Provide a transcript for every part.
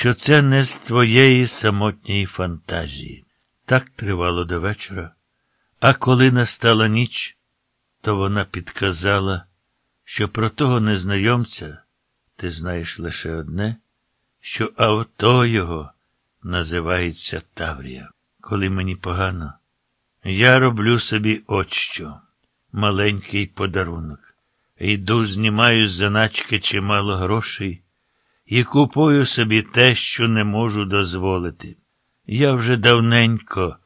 що це не з твоєї самотньої фантазії. Так тривало до вечора. А коли настала ніч, то вона підказала, що про того незнайомця ти знаєш лише одне, що авто його називається Таврія. Коли мені погано, я роблю собі от що маленький подарунок. Йду, знімаю з заначки чимало грошей і купую собі те, що не можу дозволити. Я вже давненько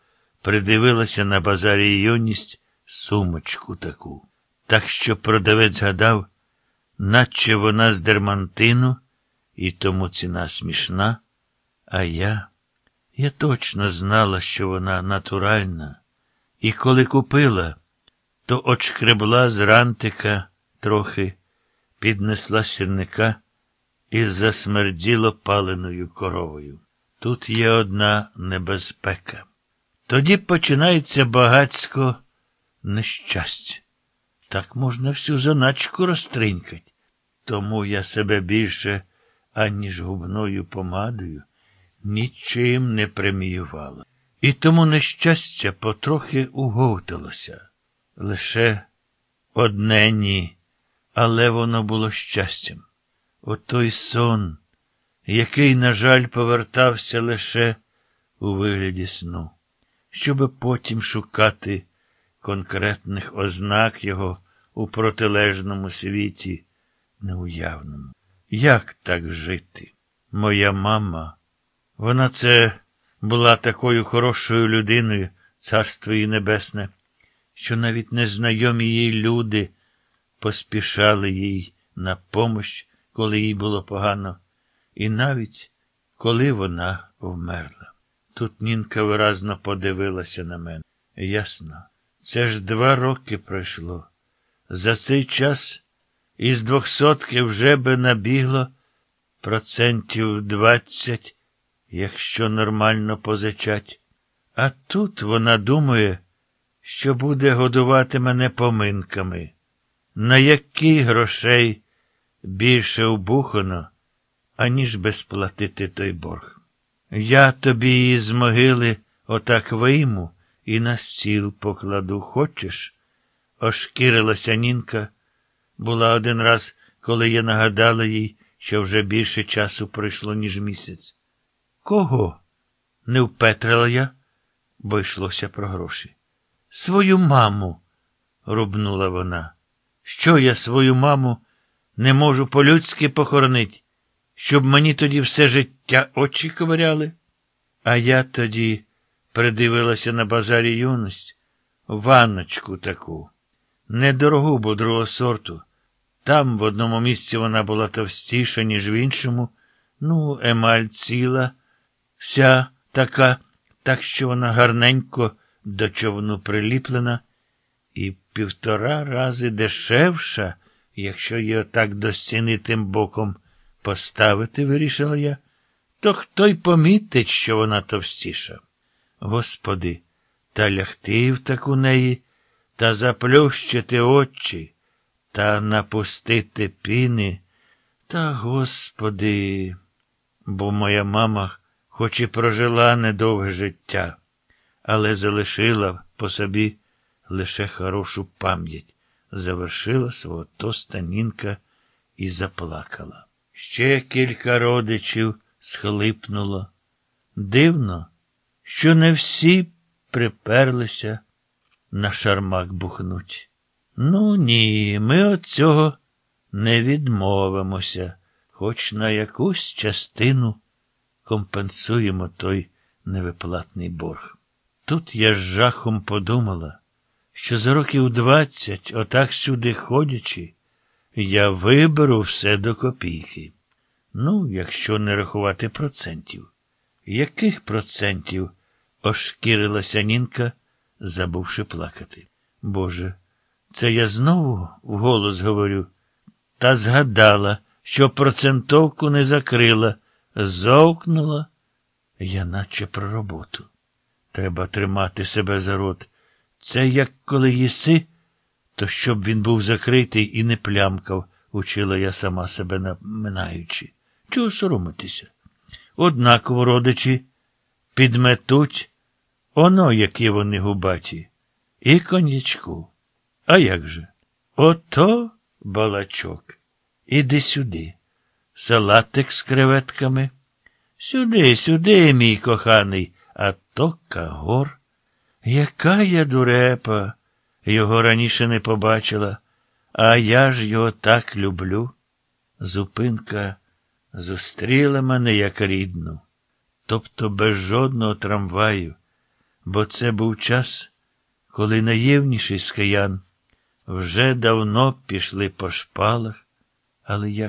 придивилася на базарі юність сумочку таку. Так що продавець гадав, наче вона з дермантину, і тому ціна смішна. А я, я точно знала, що вона натуральна, і коли купила, то очкребла з рантика трохи, піднесла сірника і засмерділо паленою коровою. Тут є одна небезпека. Тоді починається багацько нещастя. Так можна всю заначку розтринькать. Тому я себе більше, аніж губною помадою, нічим не преміювала. І тому нещастя потрохи уговталося. Лише одне ні, але воно було щастям. Отой сон, який, на жаль, повертався лише у вигляді сну, щоби потім шукати конкретних ознак його у протилежному світі, неуявному. Як так жити? Моя мама, вона це була такою хорошою людиною, царство її небесне, що навіть незнайомі їй люди поспішали їй на помощ, коли їй було погано, і навіть коли вона вмерла. Тут Нінка виразно подивилася на мене. Ясно, це ж два роки пройшло. За цей час із двохсотки вже би набігло процентів двадцять, якщо нормально позичать. А тут вона думає, що буде годувати мене поминками. На які грошей більше вбухано, аніж би сплатити той борг. Я тобі її з могили отак вийму і на стіл покладу. Хочеш? Ошкірилася Нінка. Була один раз, коли я нагадала їй, що вже більше часу пройшло, ніж місяць. Кого? не впетрила я, бо йшлося про гроші. Свою маму, рубнула вона. Що я свою маму не можу по-людськи похоронить, щоб мені тоді все життя очі ковиряли? А я тоді придивилася на базарі юність, ванночку таку, недорогу, бо другого сорту. Там в одному місці вона була товстіша, ніж в іншому, ну, емаль ціла, вся така, так що вона гарненько до човну приліплена, і півтора рази дешевша, якщо її отак до стіни тим боком поставити, вирішила я, то хто й помітить, що вона товстіша. Господи, та лягти в таку неї, та заплющити очі, та напустити піни, та, Господи, бо моя мама хоч і прожила недовге життя, але залишила по собі лише хорошу пам'ять, завершила свого тоста Нінка і заплакала. Ще кілька родичів схлипнуло. Дивно, що не всі приперлися на шармак бухнуть. Ну, ні, ми от цього не відмовимося, хоч на якусь частину компенсуємо той невиплатний борг. Тут я з жахом подумала, що за років двадцять, отак сюди ходячи, я виберу все до копійки. Ну, якщо не рахувати процентів. Яких процентів? ошкірилася Нінка, забувши плакати. Боже, це я знову вголос говорю, та згадала, що процентовку не закрила, зовкнула, я наче про роботу. Треба тримати себе за рот. Це як коли їси, то щоб він був закритий і не плямкав, учила я сама себе наминаючи. Чого соромитися? однаково родичі підметуть, оно, які вони губаті, і коньячку. А як же? Ото балачок. Іди сюди. Салатик з креветками. Сюди, сюди, мій коханий, а то кагор. Яка я дурепа, його раніше не побачила, а я ж його так люблю. Зупинка зустріла мене як рідну, тобто без жодного трамваю, бо це був час, коли наївніший з киян вже давно пішли по шпалах, але як